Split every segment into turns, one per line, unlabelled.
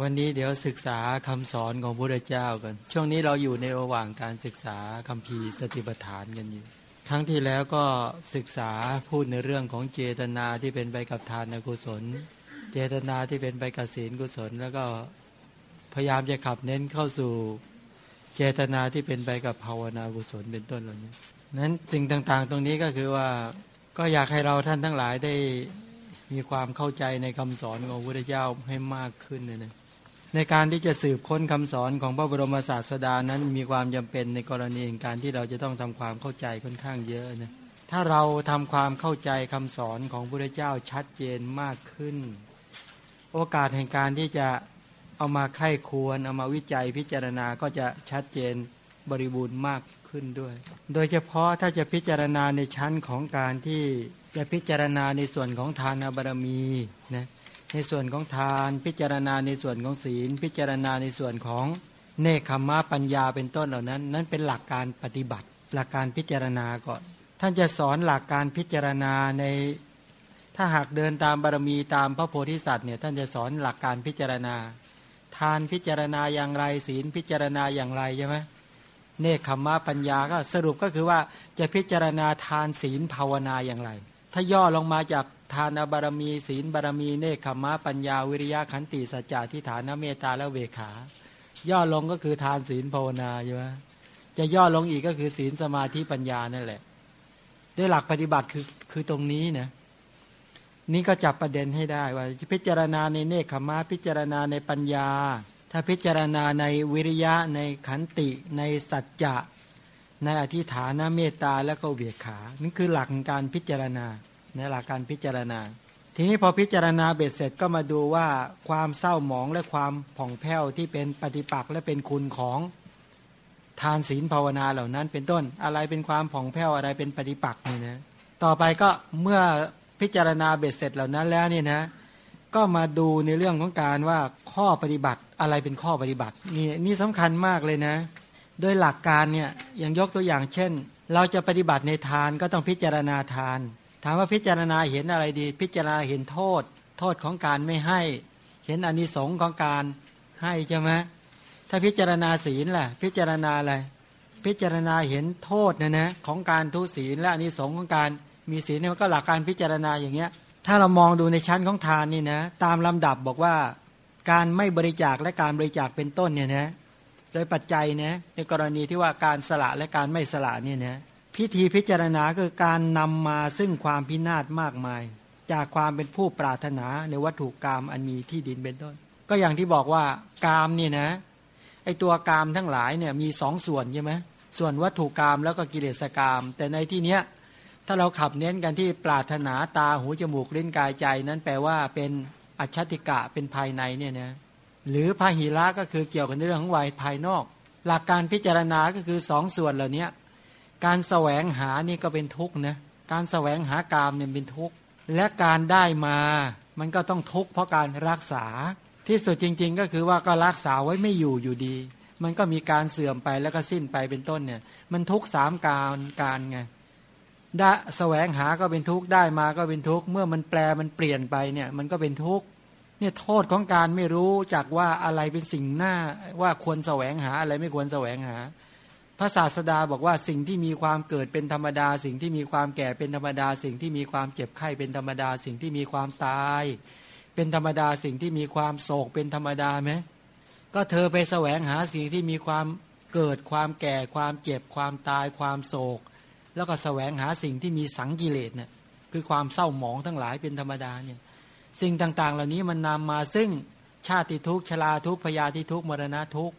วันนี้เดี๋ยวศึกษาคำสอนของพระเจ้ากัน ช่วงนี้เราอยู่ในระหว่างการศึกษาคำพีสติปัฏฐานกันอยู่ครั้งที่แล้วก็ศึกษาพูดในเรื่องของเจตนาที่เป็นไปกับทานกุศล เจตนาที่เป็นไปกับศีลกุศล แล้วก็พยายามจะขับเน้นเข้าสู่เจตนาที่เป็นไปกับภาวนากุศลเป็นต้นเหล่านี้นั้นสิ่งต่างๆ ตรงนี้ก็คือว่าก็อยากให้เราท่านทั้งหลายได้มีความเข้าใจในคำสอนของพระเจ้าให้มากขึ้นนะ ในการที่จะสืบค้นคำสอนของพระบรมศาสดานั้นมีความจำเป็นในกรณีการที่เราจะต้องทำความเข้าใจค่อนข้างเยอะนะถ้าเราทำความเข้าใจคำสอนของพระเจ้าชัดเจนมากขึ้น โอกาสแห่งการที่จะเอามาไข้ควรเอามาวิจัยพิจารณาก็จะชัดเจนบริบูรณ์มากขึ้นด้วย โดยเฉพาะถ้าจะพิจารณาในชั้นของการที่จะพิจารณาในส่วนของทานบารมีนะ ในส่วนของทาน พิจารณาในส่วนของศีล พิจารณาในส่วนของเนคขมะปัญญาเป็นต้นเหล่านั้น นั้นเป็นหลักการปฏิบัติ หลักการพิจารณาก่อน ท่านจะสอนหลักการพิจารณาในถ้าหากเดินตามบารมีตามพระโพธิสัตว์เนี่ยท่านจะสอนหลักการพิจารณา ทานพิจารณาอย่างไรศีลพิจารณาอย่างไรใช่ไหมเนคขมะปัญญาก็สรุปก็คือว่าจะพิจารณาทานศีลภาวนาอย่างไร ถ้าย่อลงมาจากทานบารมี ศีลบารมี เนคขมะปัญญาวิริยะขันติสัจจะทิฏฐานเมตตาและเวขา ย่อลงก็คือทานศีลภาวนาใช่ไหมจะย่อลงอีกก็คือศีลสมาธิปัญญานั่นแหละด้วยหลักปฏิบัติคือคือตรงนี้นะนี่ก็จับประเด็นให้ได้ว่า พิจารณาในเนคขมะพิจารณาในปัญญา ถ้าพิจารณาในวิริยะในขันติในสัจจะ ในอธิฐานเมตตาและก็เบียขานี่คือหลักการพิจารณาในหลักการพิจารณา ทีนี้พอพิจารณาเบ็ดเสร็จก็มาดูว่าความเศร้าหมองและความผ่องแผ้วที่เป็นปฏิปักษ์และเป็นคุณของทานศีลภาวนาเหล่านั้น เป็นต้นอะไรเป็นความผ่องแผ้วอะไรเป็นปฏิปักษ์นี่นะต่อไปก็เมื่อพิจารณาเบ็ดเสร็จเหล่านั้นแล้วเนี่ยนะก็มาดูในเรื่องของการว่าข้อปฏิบัติอะไรเป็นข้อปฏิบัตินี่นี่สำคัญมากเลยนะ โดยหลักการเนี่ยอย่างยกตัวอย่างเช่น เราจะปฏิบัติในทานก็ต้องพิจารณาทาน ถามว่าพิจารณาเห็นอะไรดี พิจารณาเห็นโทษ โทษของการไม่ให้ เห็นอนิสงค์ของการให้ใช่ไหมถ้าพิจารณาศีลล่ะ พิจารณาอะไร พิจารณาเห็นโทษนะนะของการทุศีลและอนิสงค์ของการมีศีลเนี่ยมันก็หลักการพิจารณาอย่างเงี้ย ถ้าเรามองดูในชั้นของทานนี่นะตามลำดับบอกว่า การไม่บริจาคและการบริจาคเป็นต้นเนี่ยนะ ยปัจจัยนะในกรณีที่ว่าการสละและการไม่สละเนี่ยนะพิธีพิจารณาคือการนำมาซึ่งความพินาศมากมาย จากความเป็นผู้ปรารถนาในวัตถุกรรมอันมีที่ดินเป็นต้น ก็อย่างที่บอกว่ากามเนี่ยนะไอตัวกามทั้งหลายเนี่ยมีสองส่วนใช่ไหมส่วนวัตถุกรรมแล้วก็กิเลสกรรมแต่ในที่เนี้ยถ้าเราขับเน้นกันที่ปรารถนาตาหูจมูกลิ้นกายใจนั้นแปลว่าเป็นอัจฉติกะเป็นภายในเนี่ยนะ หรือพาหิระก็คือเกี่ยวกับเรื่องของวัยภายนอก หลักการพิจารณาก็คือสองส่วนเหล่านี้การแสวงหานี่ก็เป็นทุกข์นะการแสวงหากามเนี่ยเป็นทุกข์และการได้มามันก็ต้องทุกข์เพราะการรักษาที่สุดจริง ๆ ก็คือว่าก็รักษาไว้ไม่อยู่อยู่ดี มันก็มีการเสื่อมไปแล้วก็สิ้นไปเป็นต้นเนี่ย มันทุกข์สามการการไงได้แสวงหาก็เป็นทุกข์ได้มาก็เป็นทุกข์เมื่อมันแปลมันเปลี่ยนไปเนี่ย มันก็เป็นทุกข์ เนี่ยโทษของการไม่รู้จักว่าอะไรเป็นสิ่งหน้าว่าควรแสวงหาอะไรไม่ควรแสวงหา พระศาสดาบอกว่าสิ่งที่มีความเกิดเป็นธรรมดา สิ่งที่มีความแก่เป็นธรรมดา สิ่งที่มีความเจ็บไข้เป็นธรรมดา สิ่งที่มีความตาย เป็นธรรมดาสิ่งที่มีความโศกเป็นธรรมดาไหมก็เธอไปแสวงหาสิ่งที่มีความเกิดความแก่ความเจ็บความตายความโศก แล้วก็แสวงหาสิ่งที่มีสังกิเลสเนี่ยคือความเศร้าหมองทั้งหลายเป็นธรรมดาเนี่ย สิ่งต่าง ๆ เหล่านี้มันนำมาซึ่งชาติทุกข์ชราทุกข์พยาธิทุกข์มรณะทุกข์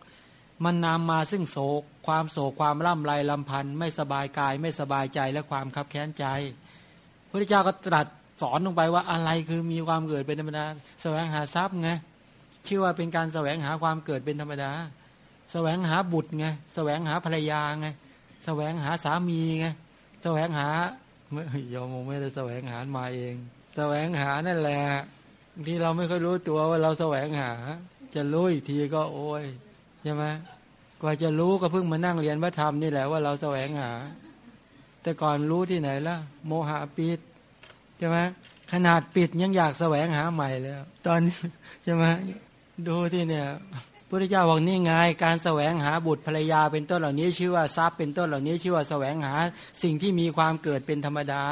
มันนำมาซึ่งโศก ความโศกความร่ำไรลำพันธ์ไม่สบายกายไม่สบายใจและความคับแค้นใจพระเจ้าก็ตรัสสอนลงไปว่าอะไรคือมีความเกิดเป็นธรรมดาแสวงหาทรัพย์ไงชื่อว่าเป็นการแสวงหาความเกิดเป็นธรรมดาแสวงหาบุตรไงแสวงหาภรรยาไงแสวงหาสามีไงแสวงหาไม่ยอมไม่ได้แสวงหามาเอง แสวงหานั่นแหละที่เราไม่ค่อยรู้ตัวว่าเราแสวงหา จะรู้อีกทีก็โอ้ยใช่ไหมกว่าจะรู้ก็เพิ่งมานั่งเรียนพระธรรมนี่แหละว่าเราแสวงหา แต่ก่อนรู้ที่ไหนล่ะ โมหะปิดใช่ไหมขนาดปิดยังอยากแสวงหาใหม่แล้วตอนใช่ไหมดูที่เนี่ยพุทธเจ้าบอกนี่ไงการแสวงหาบุตรภรรยาเป็นต้นเหล่านี้ ชื่อว่าทรัพย์เป็นต้นเหล่านี้ ชื่อว่าแสวงหาสิ่งที่มีความเกิดเป็นธรรมดา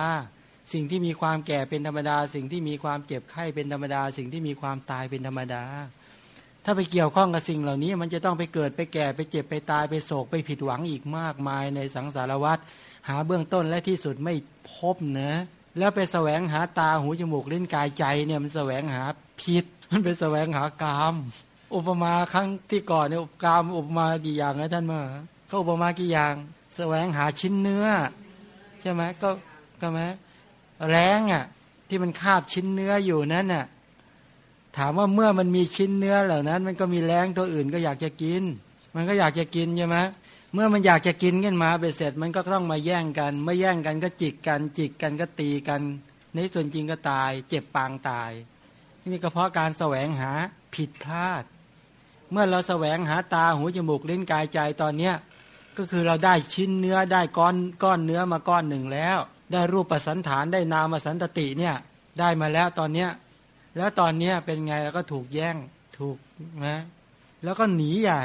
สิ่งที่มีความแก่เป็นธรรมดา สิ่งที่มีความเจ็บไข้เป็นธรรมดา สิ่งที่มีความตายเป็นธรรมดา ถ้าไปเกี่ยวข้องกับสิ่งเหล่านี้ มันจะต้องไปเกิดไปแก่ไปเจ็บไปตายไปโศกไปผิดหวังอีกมากมายในสังสารวัฏหาเบื้องต้นและที่สุดไม่พบนะแล้วไปแสวงหาตาหูจมูกลิ้นกายใจเนี่ยมันแสวงหาผิดมันไปแสวงหากามอุปมาครั้งที่ก่อนเนี่ยกามอุปมากี่อย่างนะท่านมาเขาอุปมากี่อย่าง แสวงหาชิ้นเนื้อ ใช่ไหมก็ก็ไหม แรงอะที่มันคาบชิ้นเนื้ออยู่นั้นน่ะถามว่าเมื่อมันมีชิ้นเนื้อเหล่านั้น มันก็มีแรงตัวอื่นก็อยากจะกิน มันก็อยากจะกินใช่ไหมเมื่อมันอยากจะกินกันมาไปเสร็จ มันก็ต้องมาแย่งกันเมื่อแย่งกันก็จิกกันจิกกันก็ตีกัน ในส่วนจริงก็ตาย เจ็บปางตายนี่ก็เพราะการแสวงหาผิดพลาด เมื่อเราแสวงหาตาหูจมูกลิ้นกายใจตอนเนี้ยก็คือเราได้ชิ้นเนื้อได้ก้อนก้อนเนื้อมาก้อนหนึ่งแล้ว ได้รูปประสันฐานได้นามสันตติเนี่ยได้มาแล้วตอนเนี้ยแล้วตอนเนี้ยเป็นไงแล้วก็ถูกแย่งถูกนะแล้วก็หนีใหญ่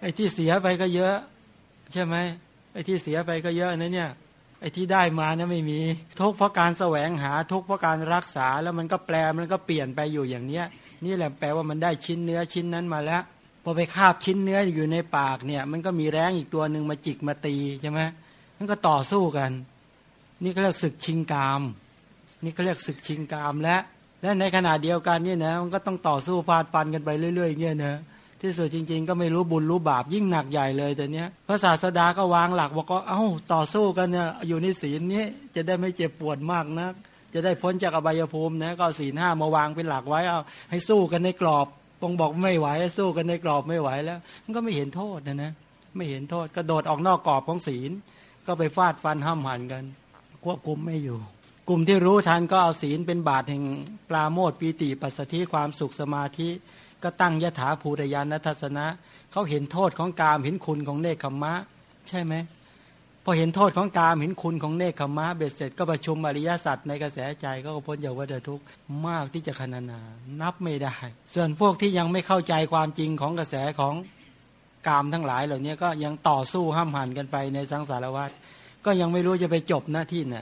ไอ้ที่เสียไปก็เยอะ ใช่ไหมไอ้ที่เสียไปก็เยอะนะเนี่ยไอ้ที่ได้มานะไม่มี ทุกเพราะการแสวงหาทุกเพราะการรักษาแล้วมันก็แปลมันก็เปลี่ยนไปอยู่อย่างเนี้ย นี่แหละแปลว่ามันได้ชิ้นเนื้อชิ้นนั้นมาแล้วพอไปคาบชิ้นเนื้ออยู่ในปากเนี่ย มันก็มีแรงอีกตัวหนึ่งมาจิกมาตีใช่ไหมมันก็ต่อสู้กัน นี่ก็เรียกศึกชิงกาม นี่ก็เรียกศึกชิงกามและและในขณะเดียวกันเนี่ยนะมันก็ต้องต่อสู้ฟาดฟันกันไปเรื่อยๆอย่างเงี้ยนะที่สุดจริง ๆ ก็ไม่รู้บุญรู้บาปยิ่งหนักใหญ่เลยแต่เนี้ยพระศาสดาก็วางหลักบอกก็เอ้าต่อสู้กันเนี่ยอยู่ในศีลนี้จะได้ไม่เจ็บปวดมากนัก จะได้พ้นจากอบายภูมินะก็ศีลห้ามาวางเป็นหลักไว้เอาให้สู้กันในกรอบปองบอกไม่ไหวสู้กันในกรอบไม่ไหวแล้ว มันก็ไม่เห็นโทษนะนะไม่เห็นโทษกระโดดออกนอกกรอบของศีล ก็ไปฟาดฟันห้ามหันกัน ควบคุมไม่อยู่ กลุ่มที่รู้ทันก็เอาศีลเป็นบาตแห่งปลาโมดปีติปัสสธิความสุขสมาธิ ก็ตั้งยถาภูรยานทัศนะ เขาเห็นโทษของกามเห็นคุณของเนคขมะ ใช่ไหมพอเห็นโทษของกามเห็นคุณของเนคขมะเบ็ดเสร็จก็ประชุมอริยสัจในกระแสใจก็พ้นจากวัฏทุกข์มากที่จะขนานา นับไม่ได้ ส่วนพวกที่ยังไม่เข้าใจความจริงของกระแสของกามทั้งหลายเหล่านี้ก็ยังต่อสู้ห้ามหันกันไปในสังสารวัฏ ก็ยังไม่รู้จะไปจบหน้าที่ไหน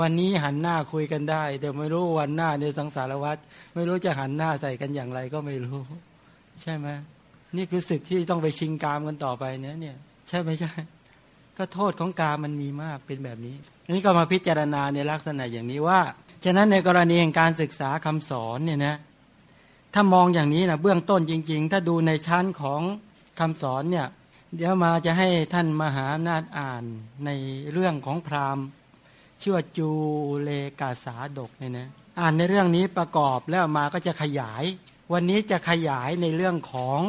วันนี้หันหน้าคุยกันได้แต่ไม่รู้วันหน้าในสังสารวัฏไม่รู้จะหันหน้าใส่กันอย่างไรก็ไม่รู้ ใช่ไหมนี่คือศึกที่ต้องไปชิงกามกันต่อไปเนี่ยเนี่ย ใช่ไหมใช่ ก็โทษของกามมันมีมากเป็นแบบนี้อันนี้ก็มาพิจารณาในลักษณะอย่างนี้ว่าฉะนั้นในกรณีแห่งการศึกษาคำสอนเนี่ยนะถ้ามองอย่างนี้นะเบื้องต้นจริง ๆ ถ้าดูในชั้นของคำสอนเนี่ย เดี๋ยวมาจะให้ท่านมหานาฏอ่านในเรื่องของพราหมณ์ชื่อว่าจูเลกาสาดกเนี่ยนะอ่านในเรื่องนี้ประกอบแล้วมาก็จะขยาย วันนี้จะขยายในเรื่องของ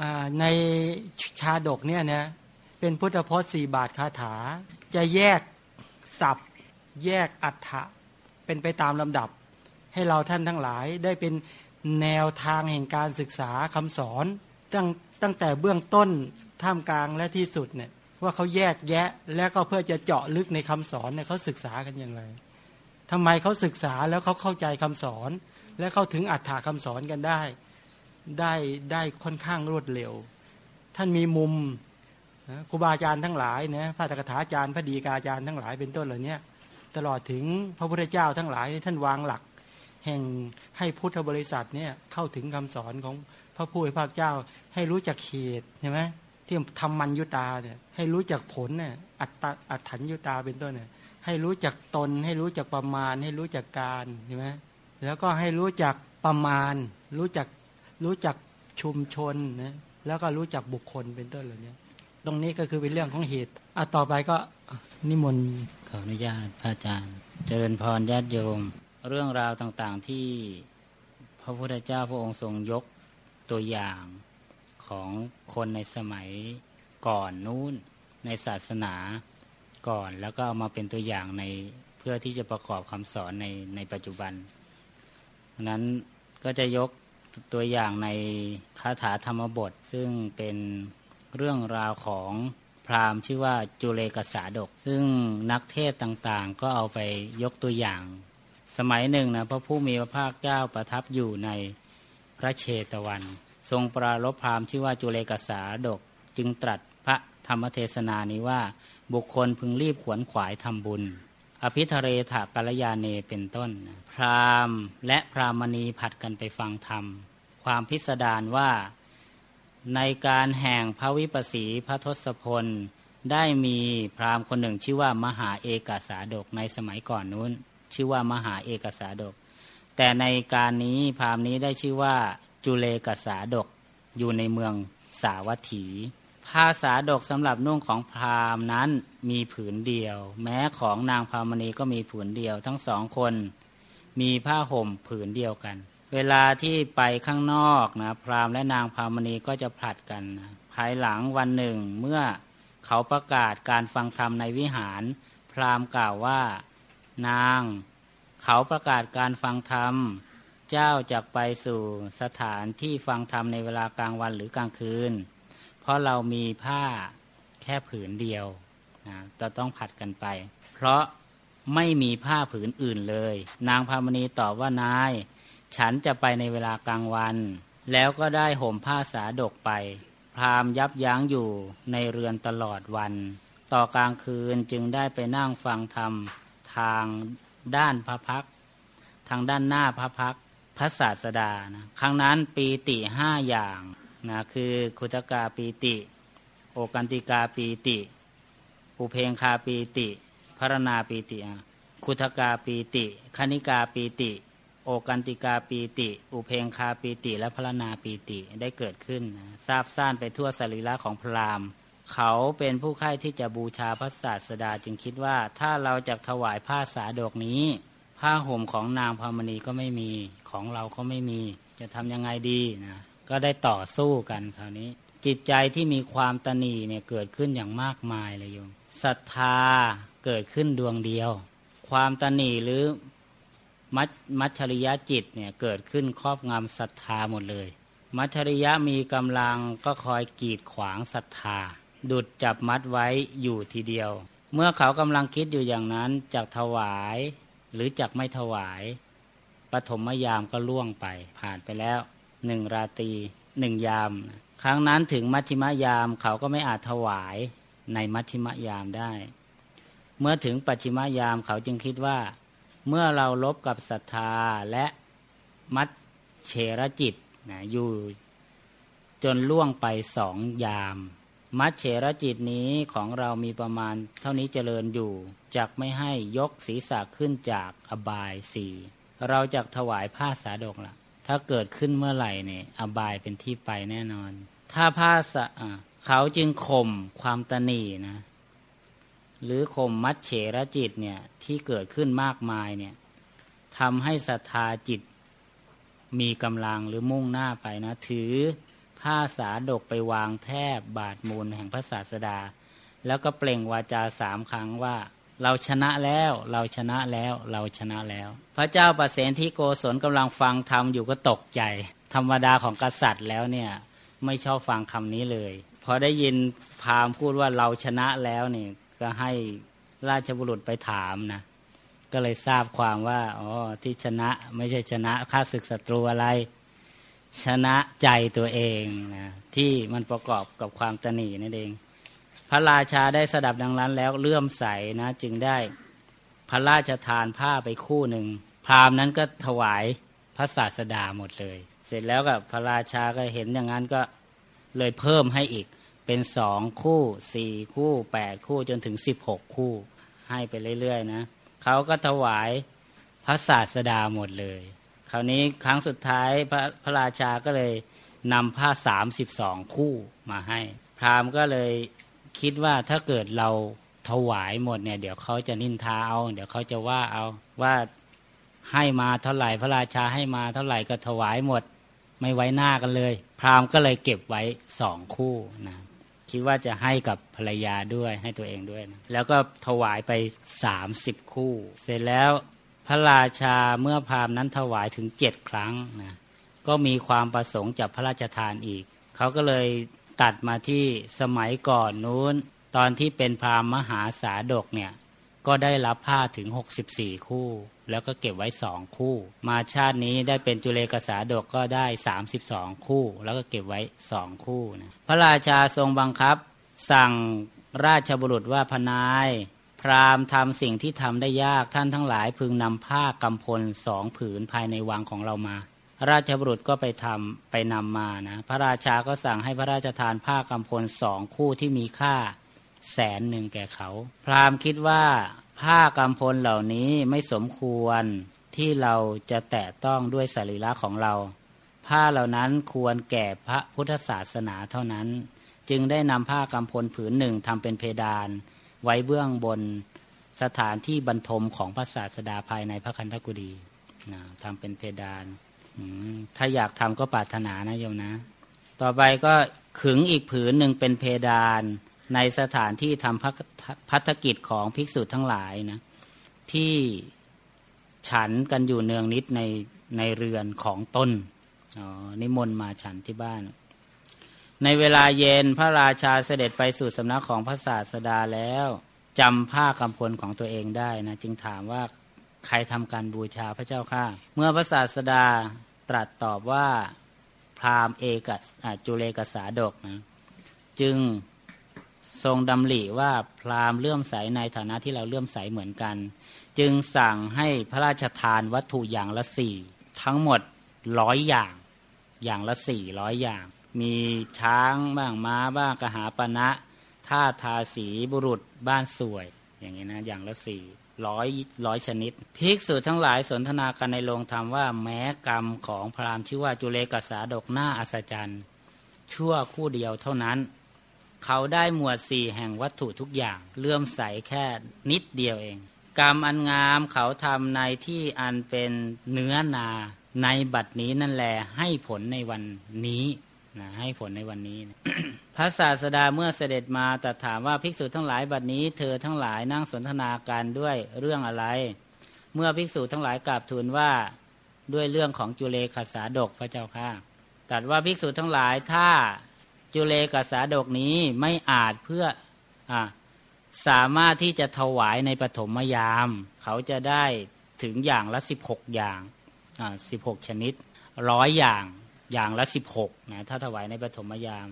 อในชาดกเนี่ยนะเป็นพุทธพจน์สี่บาทคาถา จะแยกสับแยกอัฏฐะเป็นไปตามลำดับ ให้เราท่านทั้งหลายได้เป็นแนวทางแห่งการศึกษาคำสอนตั้งตั้งแต่เบื้องต้น ท่ามกลางและที่สุดเนี่ยว่าเขาแยกแยะ แล้วก็เพื่อจะเจาะลึกในคำสอนเนี่ยเขาศึกษากันอย่างไรทำไมเขาศึกษาแล้วเขาเข้าใจคำสอน และเข้าถึงอัฏฐาคำสอนกันได้ ได้ได้ค่อนข้างรวดเร็ว ท่านมีมุมครูบาอาจารย์ทั้งหลายนะพระตถาอาจารย์พระดีกาอาจารย์ทั้งหลายเป็นต้นเหล่านี้ตลอดถึงพระพุทธเจ้าทั้งหลายท่านวางหลัก แห่งให้พุทธบริษัทเนี่ยเข้าถึงคำสอนของพระผู้เป็นพระเจ้าให้รู้จักเขตใช่ไหม ที่ทำมันยุตาเนี่ยให้รู้จักผลเนี่ยอัตอัตถัญยุตาเป็นต้นเนี่ยให้รู้จักตน ให้รู้จักประมาณ ให้รู้จักการใช่ไหมแล้วก็ให้รู้จักประมาณ รู้จักรู้จักชุมชนนะแล้วก็รู้จักบุคคลเป็นต้นเหล่านี้ตรงนี้ก็คือเป็นเรื่องของเหตุอะต่อไปก็นิมนต์
ขออนุญาตพระอาจารย์ เจริญพรญาติโยม เรื่องราวต่างๆที่พระพุทธเจ้าพระองค์ทรงยกตัวอย่าง ของคนในสมัยก่อนนู้นในศาสนาก่อน แล้วก็เอามาเป็นตัวอย่างในเพื่อที่จะประกอบคำสอนในในปัจจุบันนั้นก็จะยกตัวอย่างในคาถาธรรมบท ซึ่งเป็นเรื่องราวของพราหมณ์ชื่อว่าจุเลกษาดก ซึ่งนักเทศต่างๆ ก็เอาไปยกตัวอย่าง สมัยหนึ่งนะพระผู้มีพระภาคเจ้าประทับอยู่ในพระเชตวัน ทรงปรารบพรามชื่อว่าจุเลกษาดก จึงตรัสพระธรรมเทศนานี้ว่าบุคคลพึงรีบขวนขวายทำบุญ อภิธเรถากัลยาเนเป็นต้น พรามและพรามณีผัดกันไปฟังธรรม ความพิสดารว่าในการแห่งพระวิปัสสีพระทศพล ได้มีพราหมณ์คนหนึ่งชื่อว่ามหาเอกสาดกในสมัยก่อนนู้น ชื่อว่ามหาเอกสาดก แต่ในการนี้พราหมณ์นี้ได้ชื่อว่า จุเลกสาดกอยู่ในเมืองสาวัตถี ผ้าสาดกสำหรับนุ่งของพราหมณ์นั้นมีผืนเดียว แม้ของนางพามณีก็มีผืนเดียว ทั้งสองคน มีผ้าห่มผืนเดียวกัน เวลาที่ไปข้างนอกนะพราหมณ์และนางพามณีก็จะผลัดกันนะภายหลังวันหนึ่งเมื่อเขาประกาศการฟังธรรมในวิหาร พราหมณ์กล่าวว่า นาง เขาประกาศการฟังธรรม เจ้าจะไปสู่สถานที่ฟังธรรมในเวลากลางวันหรือกลางคืน เพราะเรามีผ้าแค่ผืนเดียวนะจะต้องผัดกันไป เพราะไม่มีผ้าผืนอื่นเลย นางพามณีตอบว่านาย ฉันจะไปในเวลากลางวัน แล้วก็ได้ห่มผ้าสาดกไป พรามยับยั้งอยู่ในเรือนตลอดวัน ต่อกลางคืนจึงได้ไปนั่งฟังธรรมทางด้านพระพัก ทางด้านหน้าพระพัก พระศาสดานะครั้งนั้นปีติห้าอย่างนะคือคุตกาปีติ โอกันติกาปีติ อุเพงคาปีติพรณาปีติคุทกาปีติคณิกาปีติ โอกันติกาปีติ อุเพงคาปีติ และพรณาปีติได้เกิดขึ้นทราบซ่านไปทั่วสรีระของพราหมณ์เขาเป็นผู้ใคร่ที่จะบูชาพระศาสดาจึงคิดว่าถ้าเราจะถวายผ้าสาดกนี้ ผ้าห่มของนางพามณีก็ไม่มีของเราก็ไม่มี จะทำยังไงดีนะก็ได้ต่อสู้กันคราวนี้ จิตใจที่มีความตนีเนี่ยเกิดขึ้นอย่างมากมายเลยโยมศรัทธาเกิดขึ้นดวงเดียว ความตนีหรือมัชมัชริยะจิตเนี่ยเกิดขึ้นครอบงำศรัทธาหมดเลย มัชริยะมีกำลังก็คอยกีดขวางศรัทธา ดุดจับมัดไว้อยู่ทีเดียว เมื่อเขากำลังคิดอยู่อย่างนั้นจากถวาย หรือจากไม่ถวายปฐมยามก็ล่วงไป ผ่านไปแล้วหนึ่งราตรีหนึ่งยาม ครั้งนั้นถึงมัชชิมยามเขาก็ไม่อาจถวายในมัชชิมยามได้ เมื่อถึงปัจฉิมยามเขาจึงคิดว่า เมื่อเราลบกับศรัทธาและมัดเฉรจิตนะอยู่จนล่วงไปสองยาม มัดเฉรจิตนี้ของเรามีประมาณ เท่านี้เจริญอยู่จักไม่ให้ยกศีรษะขึ้นจากอบายสี่เราจะถวายผ้าสาดกละ่ะ ถ้าเกิดขึ้นเมื่อไหร่เนี่ยอบายเป็นที่ไปแน่นอน ถ้าผ้าสะเขาจึงข่มความตนีนะ หรือข่มมัดเฉรจิตเนี่ยที่เกิดขึ้นมากมายเนี่ยทำให้ศรัทธาจิตมีกำลังหรือมุ่งหน้าไปนะ ถือ ผ้าสาดกไปวางแทบบาดมูลแห่งพระศาสดา แล้วก็เปล่งวาจาสามครั้งว่า เราชนะแล้วเราชนะแล้วเราชนะแล้ว พระเจ้าประเสนที่โกศลกำลังฟังธรรมอยู่ก็ตกใจ ธรรมดาของกษัตริย์แล้วเนี่ยไม่ชอบฟังคำนี้เลย พอได้ยินพราหมณ์พูดว่าเราชนะแล้วเนี่ยก็ให้ราชบุรุษไปถามนะก็เลยทราบความว่าอ๋อที่ชนะไม่ใช่ชนะข้าศึกศัตรูอะไร ชนะใจตัวเองนะที่มันประกอบกับความตนีนั่นเอง พระราชาได้สดับดังนั้นแล้วเลื่อมใสนะจึงได้พระราชทานผ้าไปคู่หนึ่ง พราหมณ์นั้นก็ถวายพระศาสดาหมดเลย เสร็จแล้วกับพระราชาก็เห็นอย่างนั้นก็เลยเพิ่มให้อีกเป็นสองคู่สี่คู่แปดคู่จนถึงสิบหกคู่ให้ไปเรื่อยๆนะเขาก็ถวายพระศาสดาหมดเลย คราวนี้ครั้งสุดท้ายพระพระราชาก็เลยนำผ้าสามสิบสองคู่มาให้ พราหมณ์ก็เลยคิดว่าถ้าเกิดเราถวายหมดเนี่ยเดี๋ยวเขาจะนินทาเอา เดี๋ยวเขาจะว่าเอาว่าให้มาเท่าไหร่พระราชาให้มาเท่าไหร่ก็ถวายหมด ไม่ไว้หน้ากันเลย พราหมณ์ก็เลยเก็บไว้สองคู่นะคิดว่าจะให้กับภรรยาด้วยให้ตัวเองด้วยนะแล้วก็ถวายไปสามสิบคู่ เสร็จแล้ว พระราชาเมื่อพราหมณ์นั้นถวายถึงเจ็ดครั้งนะก็มีความประสงค์จากพระราชทานอีก เขาก็เลยตัดมาที่สมัยก่อนนู้น ตอนที่เป็นพราหมณ์มหาสาดกเนี่ยก็ได้รับผ้าถึง 64 คู่ แล้วก็เก็บไว้สองคู่ มาชาตินี้ได้เป็นจุเลกษาดกก็ได้สามสิบสองคู่ แล้วก็เก็บไว้สองคู่นะพระราชาทรงบังคับ สั่งราชบุรุษว่าพนาย พราหมณ์ทำสิ่งที่ทำได้ยากท่านทั้งหลายพึงนำผ้ากำพลสองผืนภายในวังของเรามา ราชบุรุษก็ไปทำไปนำมานะ พระราชาก็สั่งให้พระราชทานผ้ากำพลสองคู่ที่มีค่าแสนหนึ่งแก่เขา พราหมณ์คิดว่าผ้ากำพลเหล่านี้ไม่สมควรที่เราจะแตะต้องด้วยสรีระของเรา ผ้าเหล่านั้นควรแก่พระพุทธศาสนาเท่านั้น จึงได้นำผ้ากำพลผืนหนึ่งทำเป็นเพดาน ไว้เบื้องบนสถานที่บรรทมของพระศาสดาภายในพระคันธกุฎีนะทำเป็นเพดานถ้าอยากทำก็ปรารถนานะโยมนะ ต่อไปก็ขึงอีกผืนหนึ่งเป็นเพดานในสถานที่ทำพัฒกิจของภิกษุทั้งหลายนะที่ฉันกันอยู่เนืองนิดในในเรือนของต้นอ๋อนิมนต์มาฉันที่บ้าน ในเวลาเย็นพระราชาเสด็จไปสู่สำนักของพระศาสดาแล้วจำผ้ากำพลของตัวเองได้นะจึงถามว่าใครทำการบูชาพระเจ้าข้าเมื่อพระศาสดาตรัสตอบว่าพราหมณ์เอกจุเลกษาดกนะจึงทรงดำริว่าพราหมณ์เลื่อมใสในฐานะที่เราเลื่อมใสเหมือนกัน จึงสั่งให้พระราชทานวัตถุอย่างละสี่ทั้งหมดร้อยอย่างอย่างละสี่ร้อยอย่าง มีช้างบ้างม้าบ้างกหาปณะท่าทาสีบุรุษบ้านสวย อย่างนี้นะอย่างละสี่ร้อยร้อยชนิดภิกษุทั้งหลายสนทนากันในโรงธรรมว่าแม้กรรมของพราหมณ์ชื่อว่าจุเลกษาดกหน้าอัศจรรย์ ชั่วคู่เดียวเท่านั้น เขาได้หมวดสี่แห่งวัตถุทุกอย่างเลื่อมใสแค่นิดเดียวเอง กรรมอันงามเขาทำในที่อันเป็นเนื้อนาในบัดนี้นั่นแหละให้ผลในวันนี้ นะให้ผลในวันนี้พระศาสดาเมื่อเสด็จมาตรัสถามว่าภิกษุทั้งหลายบัดนี้ เธอทั้งหลายนั่งสนทนาการด้วยเรื่องอะไร เมื่อภิกษุทั้งหลายกราบทูลว่าด้วยเรื่องของจุเลขสาดกพระเจ้าค่ะตรัสว่าภิกษุทั้งหลายถ้าจุเลกษาดกนี้ไม่อาจเพื่ออสามารถที่จะถวายในปฐมยาม เขาจะได้ถึงอย่างละสิบหกอย่างสิบหกชนิดร้อยอย่าง อย่างละสิบหกนะถ้าถวายในปฐมยาม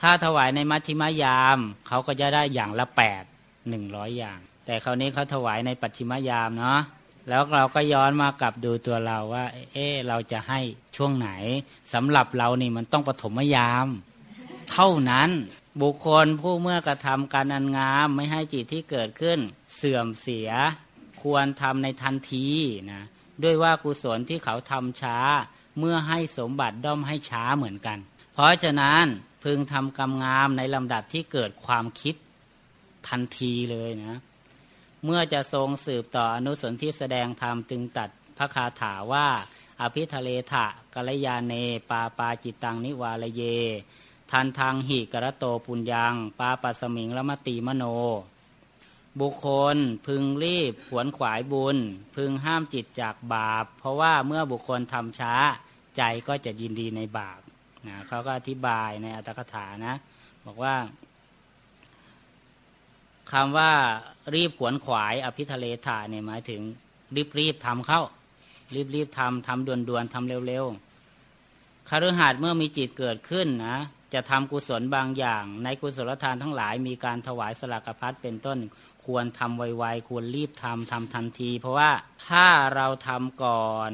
ถ้าถวายในมัชฌิมยามเขาก็จะได้อย่างละแปดหนึ่งร้อยอย่าง แต่คราวนี้เขาถวายในปัจฉิมยามเนาะแล้วเราก็ย้อนมากลับดูตัวเราว่า เออเราจะให้ช่วงไหนสำหรับเรานี่มันต้องปฐมยาม เท่านั้นบุคคลผู้เมื่อกระทำการอันงามไม่ให้จิตที่เกิดขึ้น เสื่อมเสีย ควรทำในทันทีนะด้วยว่ากุศลที่เขาทำช้า เมื่อให้สมบัติด้อมให้ช้าเหมือนกัน เพราะฉะนั้นพึงทำกรรมงามในลำดับที่เกิดความคิดทันทีเลยนะ เมื่อจะทรงสืบต่ออนุสนที่แสดงธรรมตึงตัดพระคาถาว่า อภิทะเลทะกัลยาเน ปาปาจิตังนิวาลเย ทันทางหิกระโตปุญญัง ปาปัสมิงละมตีมโน บุคคลพึงรีบขวนขวายบุญ พึงห้ามจิตจากบาป เพราะว่าเมื่อบุคคลทำช้า ใจก็จะยินดีในบาปนะเขาก็อธิบายในอัตถกถานะ บอกว่าคำว่ารีบขวนขวายอภิทะเลถาเนี่ยหมายถึงรีบรีบทำเข้า รีบรีบทำทำด่วนด่วนทำเร็วๆคฤหัสถ์เมื่อมีจิตเกิดขึ้นนะจะทำกุศลบางอย่าง ในกุศลทานทั้งหลาย มีการถวายสลากพัดเป็นต้น ควรทำไวๆควรรีบทำทำทันที เพราะว่าถ้าเราทำก่อน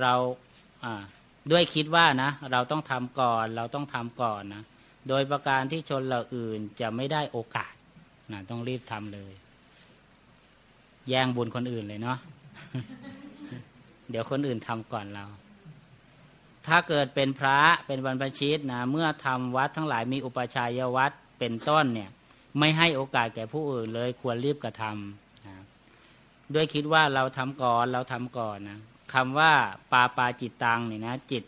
เรา ด้วยคิดว่านะเราต้องทำก่อนเราต้องทำก่อนนะโดยประการที่ชนเราอื่นจะไม่ได้โอกาสนะต้องรีบทำเลย แย่งบุญคนอื่นเลยเนาะเดี๋ยวคนอื่นทำก่อนเรา ถ้าเกิดเป็นพระเป็นบรรพชิตนะเมื่อทำวัดทั้งหลายมีอุปชัยวัดเป็นต้นเนี่ยไม่ให้โอกาสแก่ผู้อื่นเลยควรรีบกระทำนะด้วยคิดว่าเราทำก่อนเราทำก่อนนะ คำว่าปาปาจิตตังเนี่ยนะจิต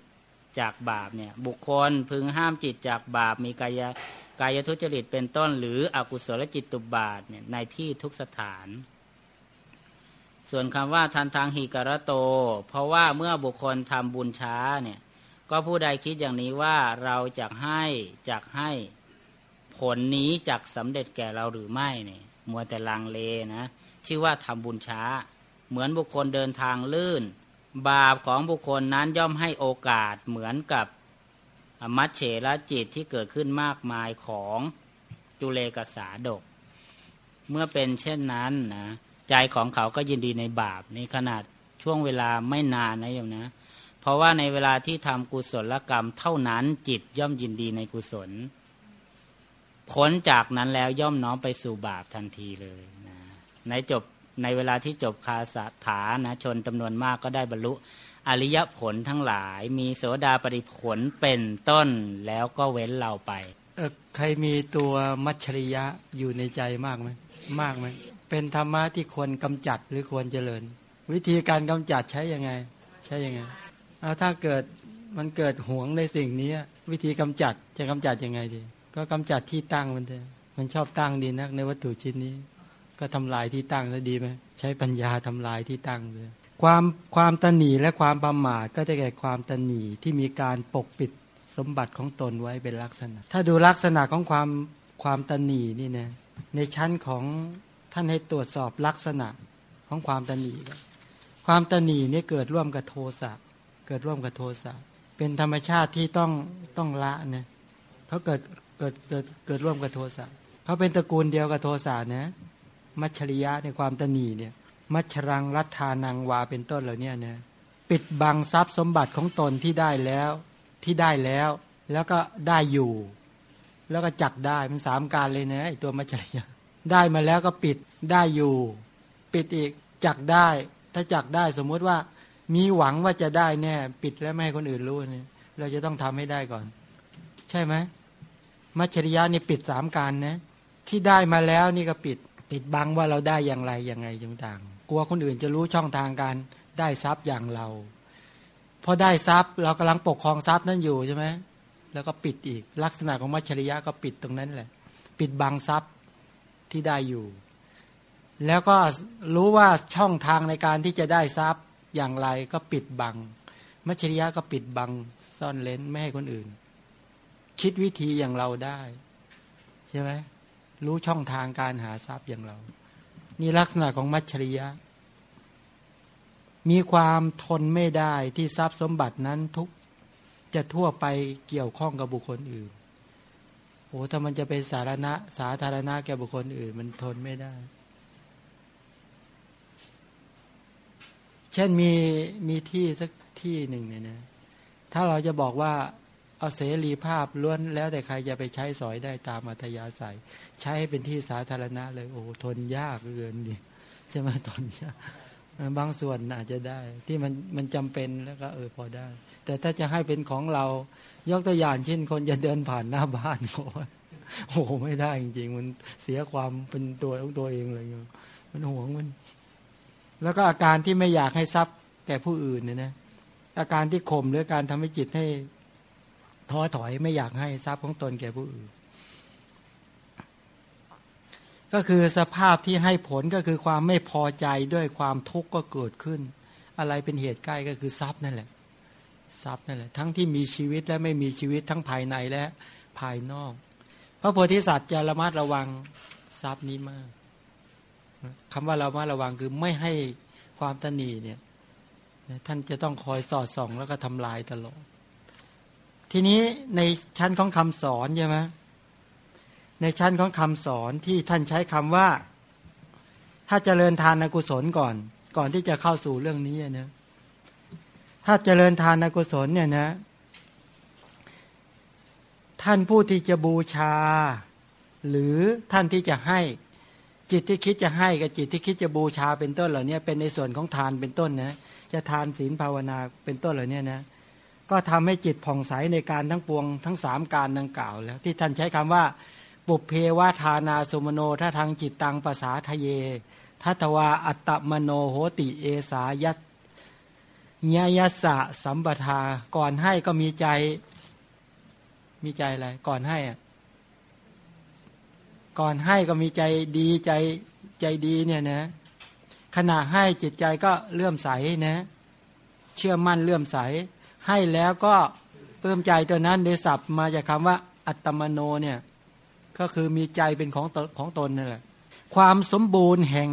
จากบาปเนี่ยบุคคลพึงห้ามจิตจากบาปมีกายกายทุจริตเป็นต้น หรืออกุศลจิตตุบาทเนี่ยในที่ทุกสถาน ส่วนคำว่าทันทางหิกระโต เพราะว่าเมื่อบุคคลทำบุญช้าเนี่ยก็ผู้ใดคิดอย่างนี้ว่าเราจะให้จะให้ผลนี้จากสำเร็จแก่เราหรือไม่เนี่ยมัวแต่ลังเลนะชื่อว่าทำบุญช้า เหมือนบุคคลเดินทางลื่น บาปของบุคคลนั้นย่อมให้โอกาสเหมือนกับมัชเฉรจิตที่เกิดขึ้นมากมายของจุเลกษาดก เมื่อเป็นเช่นนั้นนะใจของเขาก็ยินดีในบาปในขนาดช่วงเวลาไม่นานนะโยมนะ เพราะว่าในเวลาที่ทำกุศลกรรมเท่านั้นจิตย่อมยินดีในกุศลพ้นจากนั้นแล้วย่อมน้อมไปสู่บาปทันทีเลยนะในจบ ในเวลาที่จบคาสถานะชนจำนวนมากก็ได้บรรลุ อริยผลทั้งหลาย มีโสดาปริผลเป็นต้นแล้วก็เว้นเราไป
เออใครมีตัวมัชชริยะอยู่ในใจมากไหมมากไหมเป็นธรรมะที่ควรกำจัดหรือควรเจริญ วิธีการกำจัดใช้ยังไง ใช้ยังไงเอาถ้าเกิดมันเกิดห่วงในสิ่งนี้วิธีกำจัดจะกำจัดยังไงดี ก็กำจัดที่ตั้งมันเถอะมันชอบตั้งดีนักในวัตถุชิ้นนี้ ก็ทำลายที่ตั้งแล้วดีไหมใช้ปัญญาทำลายที่ตั้งเลยความความตนีและความประมาทก็จะแก่ความตนีที่มีการปกปิดสมบัติของตนไว้เป็นลักษณะ ถ้าดูลักษณะของความความตนีนี่นะในชั้นของท่านให้ตรวจสอบลักษณะของความตนีความตนีนี่เกิดร่วมกับโทสะเกิดร่วมกับโทสะเป็นธรรมชาติที่ต้องต้องละนะเขาเกิดเกิดเกิดเกิดร่วมกับโทสะเขาเป็นตระกูลเดียวกับโทสะนะ มัชริยะในความตนีเนี่ย มัชรังรัฐานังวาเป็นต้นเหล่านี้นะปิดบังทรัพย์สมบัติของตนที่ได้แล้วที่ได้แล้ว แล้วก็ได้อยู่ แล้วก็จักได้มันสามการเลยนะไอตัวมัจริยะได้มาแล้วก็ปิดได้อยู่ ปิดอีกจักได้ ถ้าจักได้สมมุติว่า มีหวังว่าจะได้แน่ปิดแล้วไม่ให้คนอื่นรู้เนี่ยเราจะต้องทำให้ได้ก่อน ใช่ไหมมัจฉริยะนี่ปิดสามการนะที่ได้มาแล้วนี่ก็ปิด ปิดบังว่าเราได้อย่างไรอย่างไรต่างๆกลัวคนอื่นจะรู้ช่องทางการได้ทรัพย์อย่างเราพอได้ทรัพย์เรากำลังปกครองทรัพย์นั่นอยู่ใช่ไหมแล้วก็ปิดอีกลักษณะของมัชริยะก็ปิดตรงนั้นแหละ ปิดบังทรัพย์ที่ได้อยู่ แล้วก็รู้ว่าช่องทางในการที่จะได้ทรัพย์อย่างไรก็ปิดบัง มัชริยะก็ปิดบังซ่อนเลนไม่ให้คนอื่น คิดวิธีอย่างเราได้ ใช่ไหม รู้ช่องทางการหาทรัพย์อย่างเรา นี่ลักษณะของมัชริยะ มีความทนไม่ได้ที่ทรัพย์สมบัตินั้นทุกจะทั่วไปเกี่ยวข้องกับบุคคลอื่นโอ้ถ้ามันจะเป็นสาธารณะสาธารณะแก่บุคคลอื่น มันทนไม่ได้ เช่นมีมีที่สักที่หนึ่งเนี่ยนะ ถ้าเราจะบอกว่า เอาเสรีภาพล้วนแล้วแต่ใครจะไปใช้สอยได้ตามอัธยาศัย ใช้ให้เป็นที่สาธารณะเลย โอ้ทนยากเกินดิใช่ไหมทนยากบางส่วนอาจจะได้ ที่มันมันจำเป็นแล้วก็เออพอได้ แต่ถ้าจะให้เป็นของเรา ยกตัวอย่างเช่น คนจะเดินผ่านหน้าบ้านโอ้โหไม่ได้จริงๆ มันเสียความเป็นตัวของตัวเองเลยมันห่วงมัน แล้วก็อาการที่ไม่อยากให้ทรัพย์แก่ผู้อื่นเนี่ยนะอาการที่ข่มหรือการทำให้จิตให้ ท้อถอยไม่อยากให้ทรัพย์ของตนแก่ผู้อื่น ก็คือสภาพที่ให้ผลก็คือความไม่พอใจด้วยความทุกข์ก็เกิดขึ้น อะไรเป็นเหตุใกล้ก็คือทรัพย์นั่นแหละ ทรัพย์นั่นแหละ ทั้งที่มีชีวิตและไม่มีชีวิตทั้งภายในและภายนอก พระโพธิสัตว์จะระมัดระวังทรัพย์นี้มากคำว่าระมัดระวังคือไม่ให้ความตนีเนี่ยท่านจะต้องคอยสอดส่องแล้วก็ทำลายตลอด ทีนี้ในชั้นของคำสอนใช่ไหมในชั้นของคำสอนที่ท่านใช้คำว่า ถ้าเจริญทานกุศลก่อน ก่อนที่จะเข้าสู่เรื่องนี้นะถ้าเจริญทานกุศลเนี่ยนะ ท่านผู้ที่จะบูชา หรือท่านที่จะให้จิตที่คิดจะให้กับจิตที่คิดจะบูชาเป็นต้นเหล่านี้เป็นในส่วนของทานเป็นต้นนะจะทานศีลภาวนาเป็นต้นเหล่านี้นะ ก็ทำให้จิตผ่องใสในการทั้งปวงทั้งสามการดังกล่าวแล้ว ที่ท่านใช้คำว่า ปุเพวาทานาสุมโนถ้าทางจิตตังภาษาทะเยทัตวาอัตตมโนโหติเอสายัตญายัสสะสัมปทาก่อนให้ก็มีใจ มีใจอะไร ก่อนให้อะก่อนให้ก็มีใจดีใจใจดีเนี่ยนะขณะให้จิตใจก็เลื่อมใสนะ เชื่อมั่นเลื่อมใส ให้แล้วก็เพิ่มใจตัวนั้นโดยศัพท์มาจากคำว่า อัตมโนเนี่ยก็คือมีใจเป็นของของตนนั่นแหละความสมบูรณ์แห่ง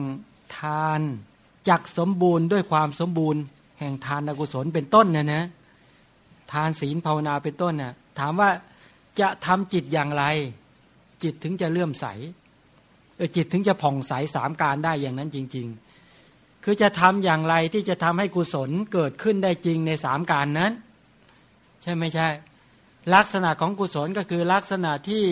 ทานจักสมบูรณ์ด้วยความสมบูรณ์ แห่งทานกุศลเป็นต้นเนะนะทานศีลภาวนาเป็นต้นนะ่ะถามว่าจะทำจิตอย่างไร จิตถึงจะเลื่อมใสจิตถึงจะผ่องใสสามการได้อย่างนั้นจริง ๆ คือจะทำอย่างไรที่จะทำให้กุศลเกิดขึ้นได้จริงในสามการนั้น ใช่ไม่ใช่ ลักษณะของกุศลก็คือลักษณะที่